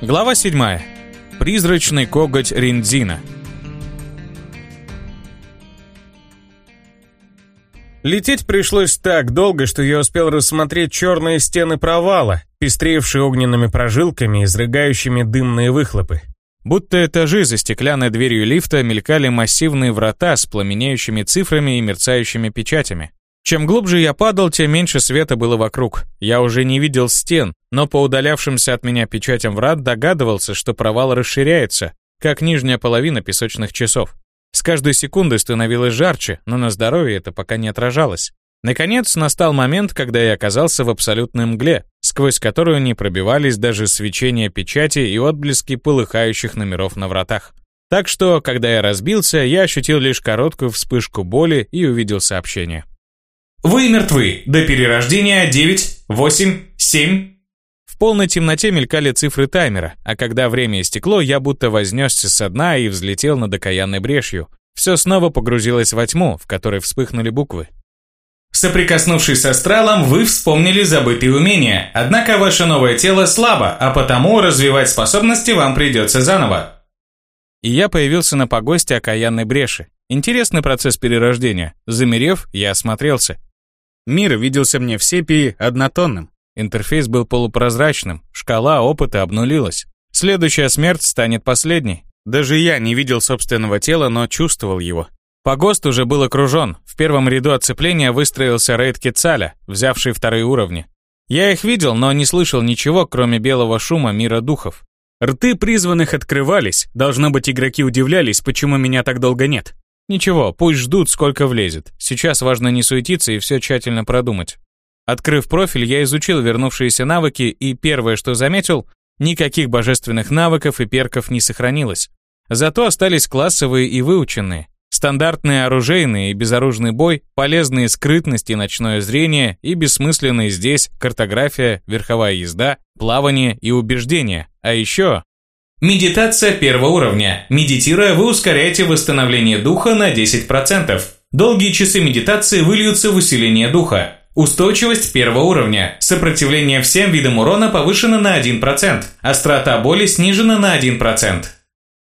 Глава 7. Призрачный коготь Риндзина. Лететь пришлось так долго, что я успел рассмотреть черные стены провала, пестревшие огненными прожилками, изрыгающими дымные выхлопы. Будто этажи за стеклянной дверью лифта мелькали массивные врата с пламенеющими цифрами и мерцающими печатями. Чем глубже я падал, тем меньше света было вокруг. Я уже не видел стен, но по удалявшимся от меня печатям врат догадывался, что провал расширяется, как нижняя половина песочных часов. С каждой секундой становилось жарче, но на здоровье это пока не отражалось. Наконец, настал момент, когда я оказался в абсолютной мгле, сквозь которую не пробивались даже свечения печати и отблески полыхающих номеров на вратах. Так что, когда я разбился, я ощутил лишь короткую вспышку боли и увидел сообщение. Вы мертвы. До перерождения 9, 8, 7. В полной темноте мелькали цифры таймера, а когда время истекло, я будто вознесся со дна и взлетел над окаянной брешью. Все снова погрузилось во тьму, в которой вспыхнули буквы. Соприкоснувшись с астралом, вы вспомнили забытые умения, однако ваше новое тело слабо, а потому развивать способности вам придется заново. И я появился на погосте окаянной бреши. Интересный процесс перерождения. Замерев, я осмотрелся. Мир виделся мне в сепии однотонным. Интерфейс был полупрозрачным, шкала опыта обнулилась. Следующая смерть станет последней. Даже я не видел собственного тела, но чувствовал его. Погост уже был окружен. В первом ряду оцепления выстроился рейд Кецаля, взявший вторые уровни. Я их видел, но не слышал ничего, кроме белого шума мира духов. Рты призванных открывались, должно быть, игроки удивлялись, почему меня так долго нет. Ничего, пусть ждут, сколько влезет. Сейчас важно не суетиться и все тщательно продумать. Открыв профиль, я изучил вернувшиеся навыки, и первое, что заметил, никаких божественных навыков и перков не сохранилось. Зато остались классовые и выученные. Стандартные оружейные и безоружный бой, полезные скрытность и ночное зрение и бессмысленные здесь картография, верховая езда, плавание и убеждение. А еще Медитация первого уровня. Медитируя, вы ускоряете восстановление духа на 10%. Долгие часы медитации выльются в усиление духа. Устойчивость первого уровня. Сопротивление всем видам урона повышено на 1%. Острота боли снижена на 1%.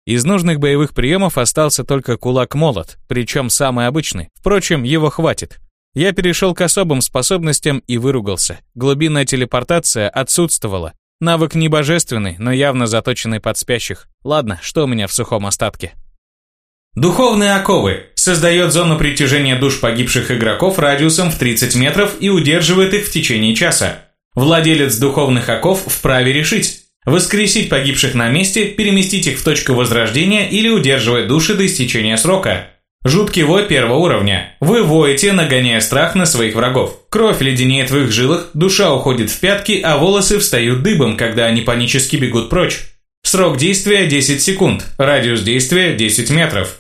Из нужных боевых приемов остался только кулак-молот, причем самый обычный. Впрочем, его хватит. Я перешел к особым способностям и выругался. Глубинная телепортация отсутствовала. Навык не божественный, но явно заточенный под спящих. Ладно, что у меня в сухом остатке? Духовные оковы. Создает зону притяжения душ погибших игроков радиусом в 30 метров и удерживает их в течение часа. Владелец духовных оков вправе решить, воскресить погибших на месте, переместить их в точку возрождения или удерживать души до истечения срока. Жуткий вой первого уровня. Вы воете, нагоняя страх на своих врагов. Кровь леденеет в их жилах, душа уходит в пятки, а волосы встают дыбом, когда они панически бегут прочь. Срок действия 10 секунд, радиус действия 10 метров.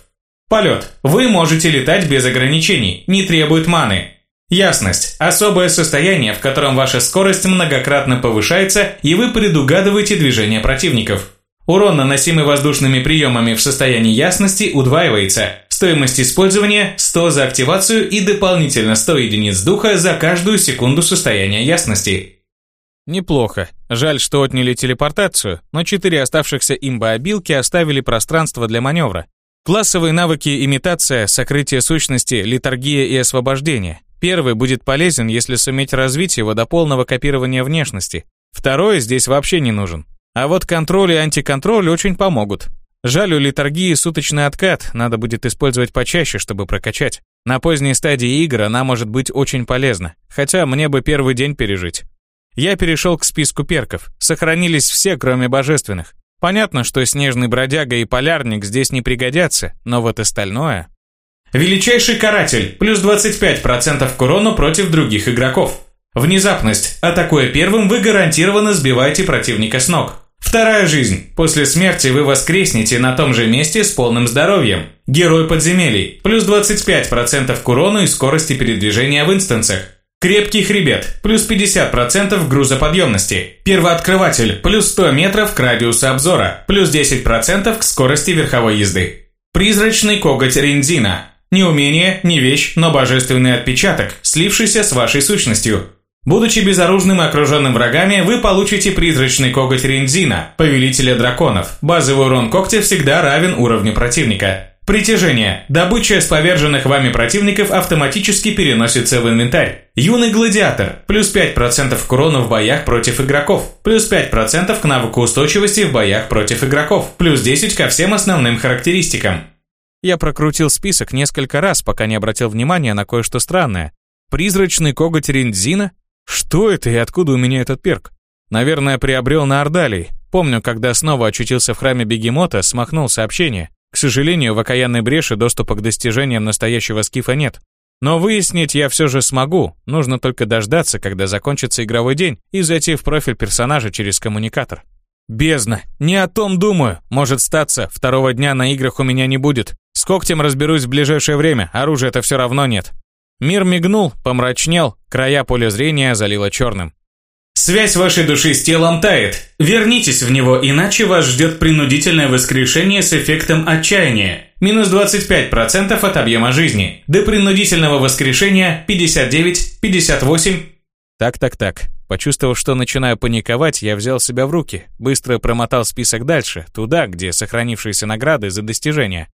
Полет. Вы можете летать без ограничений, не требует маны. Ясность. Особое состояние, в котором ваша скорость многократно повышается, и вы предугадываете движение противников. Урон, наносимый воздушными приемами в состоянии ясности, удваивается. Стоимость использования 100 за активацию и дополнительно 100 единиц духа за каждую секунду состояния ясности. Неплохо. Жаль, что отняли телепортацию, но четыре оставшихся имба-обилки оставили пространство для маневра. Классовые навыки имитация, сокрытие сущности, литургия и освобождение. Первый будет полезен, если суметь развить его до полного копирования внешности. Второй здесь вообще не нужен. А вот контроль и антиконтроль очень помогут. Жаль, у литургии суточный откат, надо будет использовать почаще, чтобы прокачать. На поздней стадии игр она может быть очень полезна, хотя мне бы первый день пережить. Я перешел к списку перков, сохранились все, кроме божественных. Понятно, что снежный бродяга и полярник здесь не пригодятся, но вот остальное... Величайший каратель, плюс 25% к урону против других игроков. Внезапность. Атакуя первым, вы гарантированно сбиваете противника с ног. Вторая жизнь. После смерти вы воскреснете на том же месте с полным здоровьем. Герой подземелий. Плюс 25% к урону и скорости передвижения в инстансах. Крепкий хребет. Плюс 50% грузоподъемности. Первооткрыватель. Плюс 100 метров к радиусу обзора. Плюс 10% к скорости верховой езды. Призрачный коготь Рензина. Не умение, не вещь, но божественный отпечаток, слившийся с вашей сущностью. Будучи безоружным и окруженным врагами, вы получите призрачный коготь Рензина, повелителя драконов. Базовый урон когтя всегда равен уровню противника. Притяжение. Добыча с поверженных вами противников автоматически переносится в инвентарь. Юный гладиатор. Плюс 5% к урону в боях против игроков. Плюс 5% к навыку устойчивости в боях против игроков. Плюс 10 ко всем основным характеристикам. Я прокрутил список несколько раз, пока не обратил внимания на кое-что странное. Призрачный коготь Риндзина? Что это и откуда у меня этот перк? Наверное, приобрел на Ордалии. Помню, когда снова очутился в храме Бегемота, смахнул сообщение. К сожалению, в окаянной бреши доступа к достижениям настоящего скифа нет. Но выяснить я все же смогу, нужно только дождаться, когда закончится игровой день, и зайти в профиль персонажа через коммуникатор. Бездна, не о том думаю. Может статься, второго дня на играх у меня не будет. С когтем разберусь в ближайшее время, оружия-то все равно нет. Мир мигнул, помрачнел, края поля зрения залило черным. Связь вашей души с телом тает. Вернитесь в него, иначе вас ждет принудительное воскрешение с эффектом отчаяния. Минус 25% от объема жизни. До принудительного воскрешения 59, 58. Так-так-так. Почувствовав, что начинаю паниковать, я взял себя в руки, быстро промотал список дальше, туда, где сохранившиеся награды за достижения.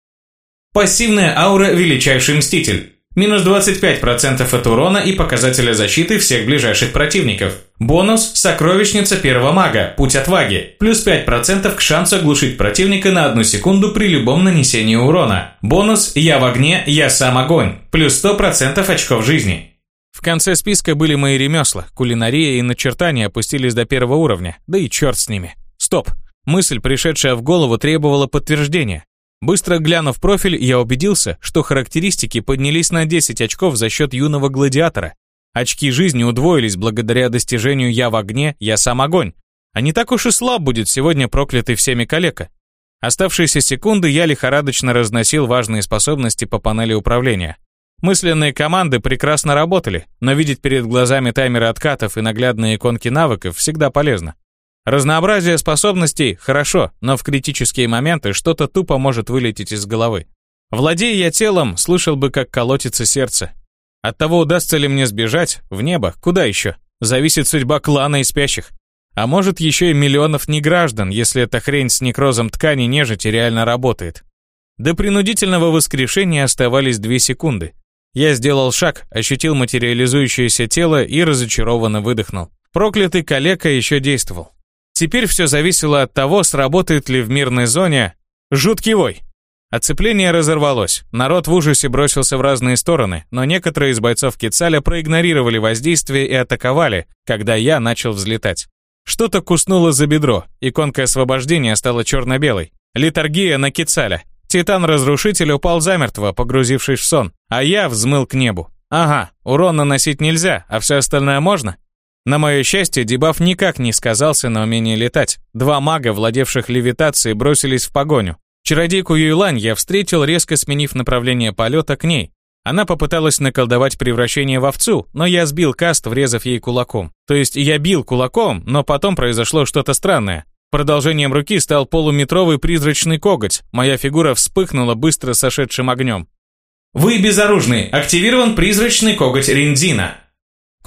Пассивная аура «Величайший Мститель». Минус 25% от урона и показателя защиты всех ближайших противников. Бонус – сокровищница первого мага, путь отваги. Плюс 5% к шансу оглушить противника на одну секунду при любом нанесении урона. Бонус – я в огне, я сам огонь. Плюс 100% очков жизни. В конце списка были мои ремесла, кулинария и начертания опустились до первого уровня, да и черт с ними. Стоп. Мысль, пришедшая в голову, требовала подтверждения. Быстро глянув профиль, я убедился, что характеристики поднялись на 10 очков за счет юного гладиатора. Очки жизни удвоились благодаря достижению «Я в огне, я сам огонь». А не так уж и слаб будет сегодня проклятый всеми калека. Оставшиеся секунды я лихорадочно разносил важные способности по панели управления. Мысленные команды прекрасно работали, но видеть перед глазами таймеры откатов и наглядные иконки навыков всегда полезно. Разнообразие способностей – хорошо, но в критические моменты что-то тупо может вылететь из головы. Владея я телом, слышал бы, как колотится сердце. От того, удастся ли мне сбежать, в небо, куда еще? Зависит судьба клана и спящих. А может еще и миллионов неграждан, если эта хрень с некрозом ткани нежити реально работает. До принудительного воскрешения оставались две секунды. Я сделал шаг, ощутил материализующееся тело и разочарованно выдохнул. Проклятый калека еще действовал. Теперь все зависело от того, сработает ли в мирной зоне жуткий вой. Оцепление разорвалось. Народ в ужасе бросился в разные стороны, но некоторые из бойцов Кицаля проигнорировали воздействие и атаковали, когда я начал взлетать. Что-то куснуло за бедро, иконка освобождения стала черно-белой. Литургия на Кицаля. Титан-разрушитель упал замертво, погрузившись в сон, а я взмыл к небу. Ага, урон наносить нельзя, а все остальное можно? На мое счастье, дебаф никак не сказался на умении летать. Два мага, владевших левитацией, бросились в погоню. Чародейку Юйлань я встретил, резко сменив направление полета к ней. Она попыталась наколдовать превращение в овцу, но я сбил каст, врезав ей кулаком. То есть я бил кулаком, но потом произошло что-то странное. Продолжением руки стал полуметровый призрачный коготь. Моя фигура вспыхнула быстро сошедшим огнем. Вы безоружный. Активирован призрачный коготь Риндзина.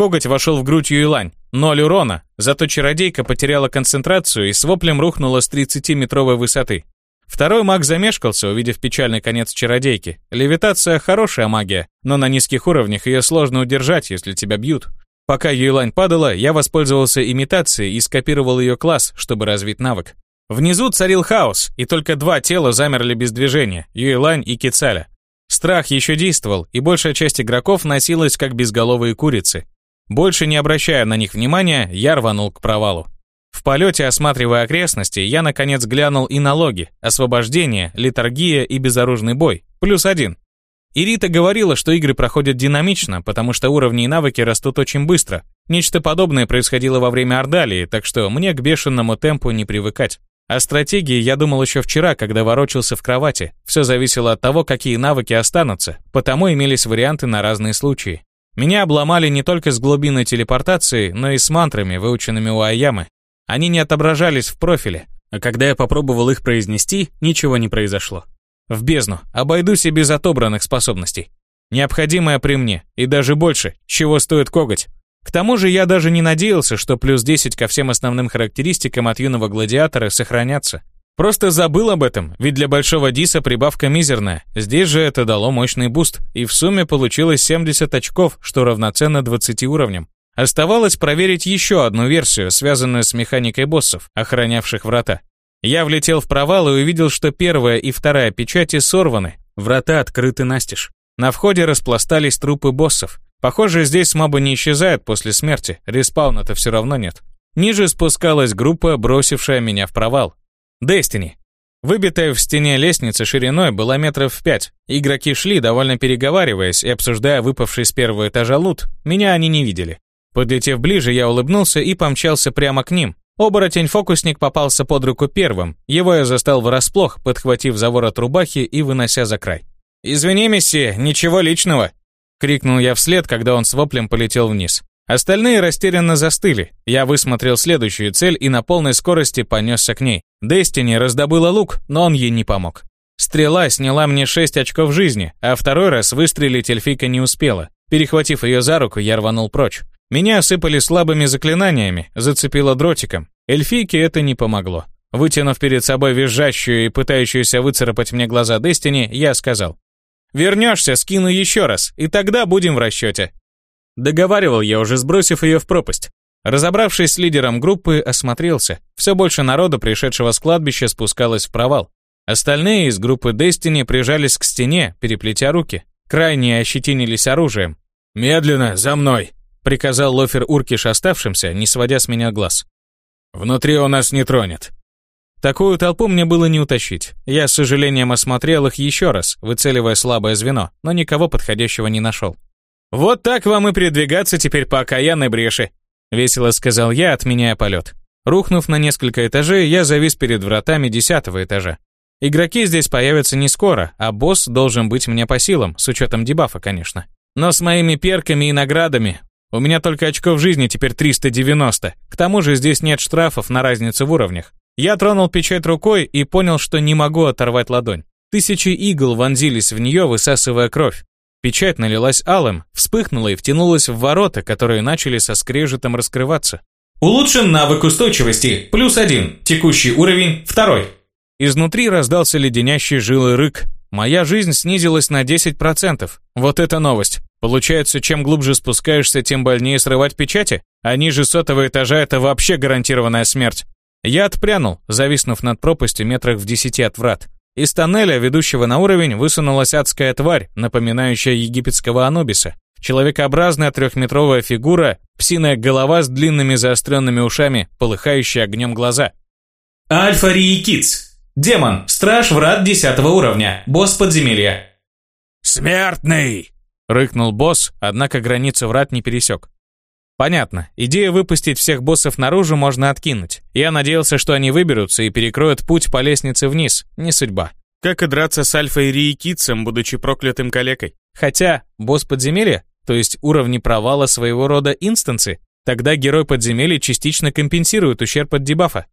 Коготь вошел в грудь Юйлань. Ноль урона, зато чародейка потеряла концентрацию и с воплем рухнула с 30-метровой высоты. Второй маг замешкался, увидев печальный конец чародейки. Левитация – хорошая магия, но на низких уровнях ее сложно удержать, если тебя бьют. Пока Юйлань падала, я воспользовался имитацией и скопировал ее класс, чтобы развить навык. Внизу царил хаос, и только два тела замерли без движения – Юйлань и Кицаля. Страх еще действовал, и большая часть игроков носилась как безголовые курицы. Больше не обращая на них внимания, я рванул к провалу. В полете, осматривая окрестности, я наконец глянул и на логи, освобождение, литургия и безоружный бой, плюс один. Ирита говорила, что игры проходят динамично, потому что уровни и навыки растут очень быстро. Нечто подобное происходило во время Ордалии, так что мне к бешеному темпу не привыкать. О стратегии я думал еще вчера, когда ворочался в кровати. Все зависело от того, какие навыки останутся, потому имелись варианты на разные случаи. Меня обломали не только с глубины телепортации, но и с мантрами, выученными у Аямы. Они не отображались в профиле, а когда я попробовал их произнести, ничего не произошло. В бездну, обойдусь и без отобранных способностей. Необходимое при мне, и даже больше, чего стоит коготь. К тому же я даже не надеялся, что плюс 10 ко всем основным характеристикам от юного гладиатора сохранятся. Просто забыл об этом, ведь для большого диса прибавка мизерная. Здесь же это дало мощный буст, и в сумме получилось 70 очков, что равноценно 20 уровням. Оставалось проверить еще одну версию, связанную с механикой боссов, охранявших врата. Я влетел в провал и увидел, что первая и вторая печати сорваны, врата открыты настежь. На входе распластались трупы боссов. Похоже, здесь мобы не исчезают после смерти, респауна-то все равно нет. Ниже спускалась группа, бросившая меня в провал. Destiny. Выбитая в стене лестница шириной была метров в пять. Игроки шли, довольно переговариваясь и обсуждая выпавший с первого этажа лут. Меня они не видели. Подлетев ближе, я улыбнулся и помчался прямо к ним. Оборотень-фокусник попался под руку первым. Его я застал врасплох, подхватив за ворот рубахи и вынося за край. «Извини, месье, ничего личного!» Крикнул я вслед, когда он с воплем полетел вниз. Остальные растерянно застыли. Я высмотрел следующую цель и на полной скорости понесся к ней. Дестини раздобыла лук, но он ей не помог. Стрела сняла мне 6 очков жизни, а второй раз выстрелить эльфийка не успела. Перехватив ее за руку, я рванул прочь. Меня осыпали слабыми заклинаниями, зацепило дротиком. Эльфийке это не помогло. Вытянув перед собой визжащую и пытающуюся выцарапать мне глаза Дестини, я сказал. «Вернешься, скину еще раз, и тогда будем в расчете». Договаривал я, уже сбросив ее в пропасть. Разобравшись с лидером группы, осмотрелся. Все больше народу, пришедшего с кладбища, спускалось в провал. Остальные из группы Destiny прижались к стене, переплетя руки. Крайние ощетинились оружием. «Медленно, за мной!» — приказал Лофер Уркиш оставшимся, не сводя с меня глаз. «Внутри он нас не тронет». Такую толпу мне было не утащить. Я с сожалением осмотрел их еще раз, выцеливая слабое звено, но никого подходящего не нашел. «Вот так вам и передвигаться теперь по окаянной бреши», — весело сказал я, отменяя полет. Рухнув на несколько этажей, я завис перед вратами десятого этажа. Игроки здесь появятся не скоро, а босс должен быть мне по силам, с учетом дебафа, конечно. Но с моими перками и наградами у меня только очков жизни теперь 390. К тому же здесь нет штрафов на разницу в уровнях. Я тронул печать рукой и понял, что не могу оторвать ладонь. Тысячи игл вонзились в нее, высасывая кровь. Печать налилась алым, вспыхнула и втянулась в ворота, которые начали со скрежетом раскрываться. Улучшен навык устойчивости, плюс один, текущий уровень, второй. Изнутри раздался леденящий жилый рык. Моя жизнь снизилась на 10%. Вот это новость. Получается, чем глубже спускаешься, тем больнее срывать печати? А ниже сотого этажа это вообще гарантированная смерть. Я отпрянул, зависнув над пропастью метрах в десяти от врат. Из тоннеля, ведущего на уровень, высунулась адская тварь, напоминающая египетского анубиса. Человекообразная трехметровая фигура, псиная голова с длинными заостренными ушами, полыхающие огнем глаза. Альфа Риикиц. Демон, страж врат 10 уровня, босс подземелья. «Смертный!» — рыкнул босс, однако границу врат не пересек. Понятно, идею выпустить всех боссов наружу можно откинуть. Я надеялся, что они выберутся и перекроют путь по лестнице вниз. Не судьба. Как и драться с Альфой Риекицем, будучи проклятым калекой. Хотя, босс подземелья, то есть уровни провала своего рода инстансы, тогда герой подземелья частично компенсирует ущерб от дебафа.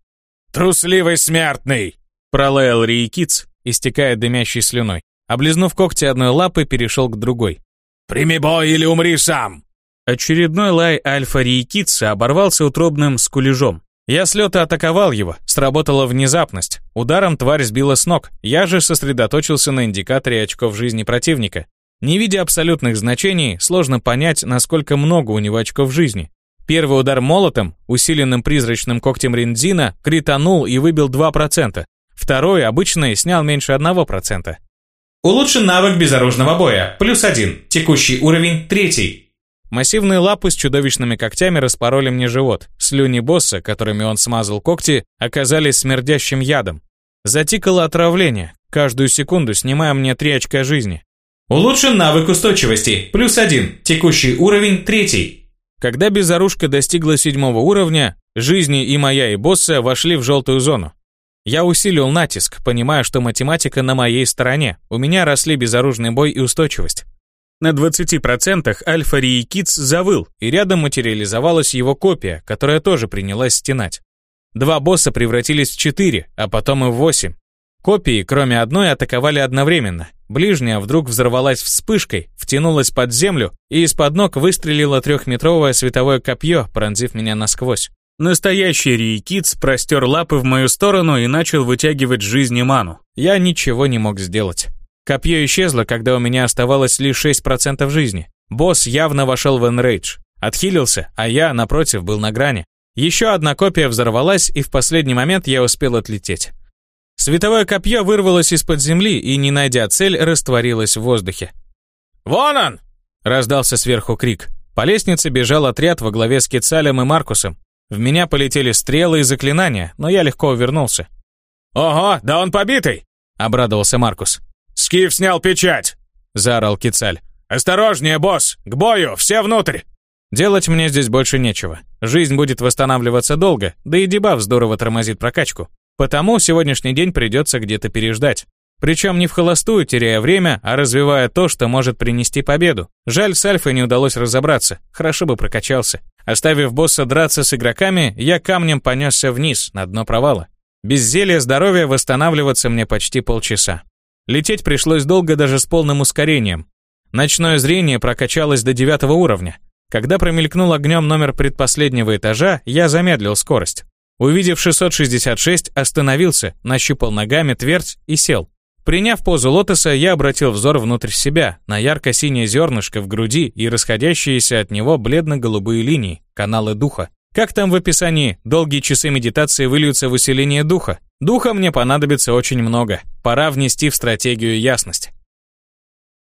«Трусливый смертный!» Пролаял Риекиц, истекая дымящей слюной. Облизнув когти одной лапы, перешел к другой. «Прими бой или умри сам!» Очередной лай альфа Рейкитса оборвался утробным скулежом. Я с лета атаковал его, сработала внезапность. Ударом тварь сбила с ног, я же сосредоточился на индикаторе очков жизни противника. Не видя абсолютных значений, сложно понять, насколько много у него очков жизни. Первый удар молотом, усиленным призрачным когтем Риндзина, кританул и выбил 2%. Второй, обычный, снял меньше 1%. Улучшен навык безоружного боя, плюс один, текущий уровень, третий. Массивные лапы с чудовищными когтями распороли мне живот. Слюни босса, которыми он смазал когти, оказались смердящим ядом. Затикало отравление, каждую секунду снимая мне три очка жизни. Улучшен навык устойчивости, плюс один, текущий уровень третий. Когда безоружка достигла седьмого уровня, жизни и моя, и босса вошли в желтую зону. Я усилил натиск, понимая, что математика на моей стороне. У меня росли безоружный бой и устойчивость. На 20% Альфа Риекиц завыл, и рядом материализовалась его копия, которая тоже принялась стенать. Два босса превратились в четыре, а потом и в восемь. Копии, кроме одной, атаковали одновременно. Ближняя вдруг взорвалась вспышкой, втянулась под землю и из-под ног выстрелило трехметровое световое копье, пронзив меня насквозь. Настоящий Рейкиц простер лапы в мою сторону и начал вытягивать жизни ману. Я ничего не мог сделать. Копье исчезло, когда у меня оставалось лишь 6% жизни. Босс явно вошел в энрейдж. Отхилился, а я, напротив, был на грани. Еще одна копия взорвалась, и в последний момент я успел отлететь. Световое копье вырвалось из-под земли и, не найдя цель, растворилось в воздухе. «Вон он!» — раздался сверху крик. По лестнице бежал отряд во главе с Кицалем и Маркусом. В меня полетели стрелы и заклинания, но я легко увернулся. «Ого, да он побитый!» — обрадовался Маркус. «Скиф снял печать!» — заорал Кицаль. «Осторожнее, босс! К бою! Все внутрь!» Делать мне здесь больше нечего. Жизнь будет восстанавливаться долго, да и дебаф здорово тормозит прокачку. Потому сегодняшний день придется где-то переждать. Причем не в холостую, теряя время, а развивая то, что может принести победу. Жаль, с Альфой не удалось разобраться, хорошо бы прокачался. Оставив босса драться с игроками, я камнем понесся вниз, на дно провала. Без зелья здоровья восстанавливаться мне почти полчаса. Лететь пришлось долго даже с полным ускорением. Ночное зрение прокачалось до девятого уровня. Когда промелькнул огнем номер предпоследнего этажа, я замедлил скорость. Увидев 666, остановился, нащупал ногами твердь и сел. Приняв позу лотоса, я обратил взор внутрь себя, на ярко-синее зернышко в груди и расходящиеся от него бледно-голубые линии, каналы духа. Как там в описании, долгие часы медитации выльются в усиление духа. Духа мне понадобится очень много. Пора внести в стратегию ясность.